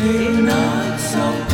Sing not so